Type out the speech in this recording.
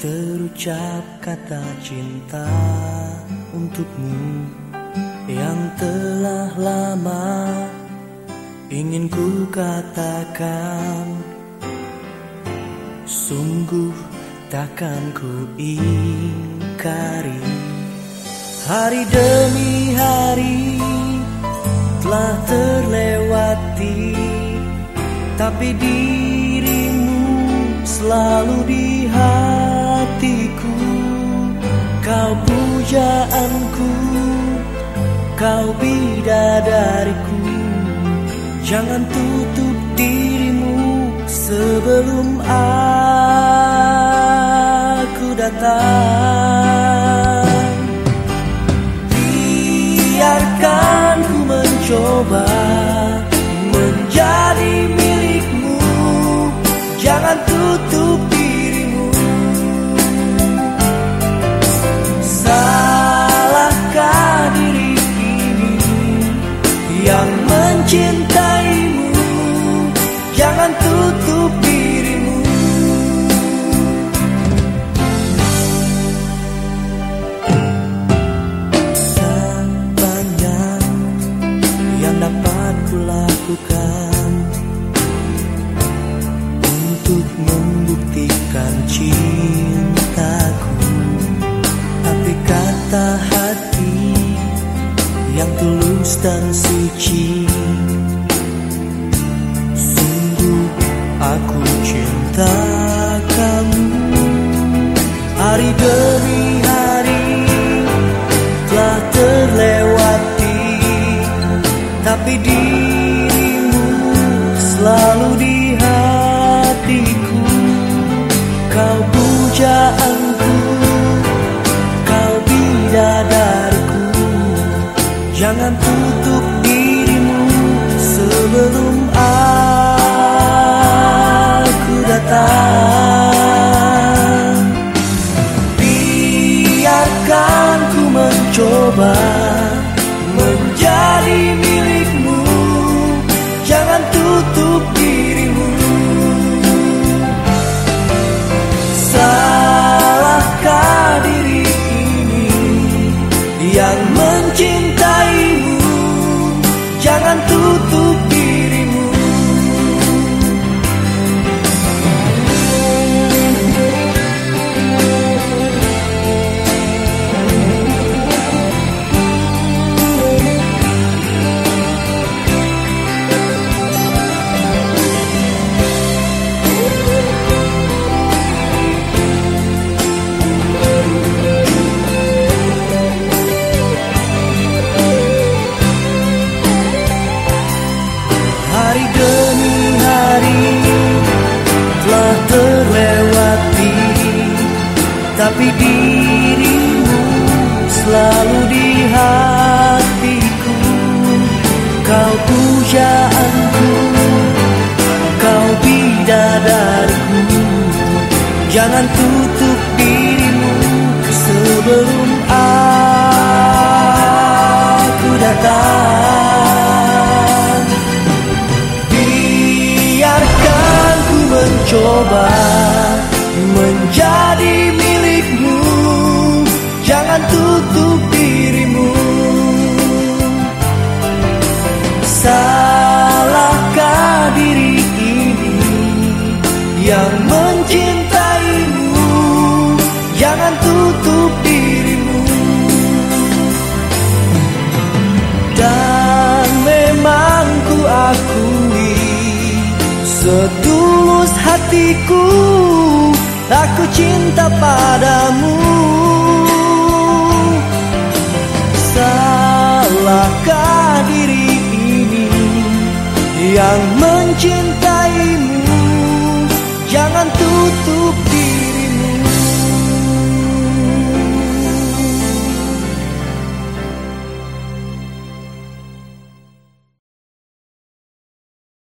Terucap kata cinta untukmu Yang telah lama ingin ku katakan Sungguh takkan ku ingkari. Hari demi hari telah terlewati Tapi dirimu selalu di hatiku Kau pujaanku Kau bidadariku. Jangan tutup dirimu sebelum aku datang mencintaimu. Jangan tutup dirimu. Sebanyak yang dapat kulakukan Untuk membuktikan cintaku. Tapi kata hati yang tulus dan suci. Sungguh aku cinta kamu. Hari demi hari telah terlewati Tapi dirimu datang Biarkan ku mencoba Tapi dirimu selalu di hatiku. Kau pujaanku Kau bidadariku. Jangan tutup Tutup dirimu. Salahkah diri ini yang mencintaimu? Jangan tutup dirimu. Dan memang ku akui Setulus hatiku Aku cinta padamu Salahkah diri ini Yang mencintaimu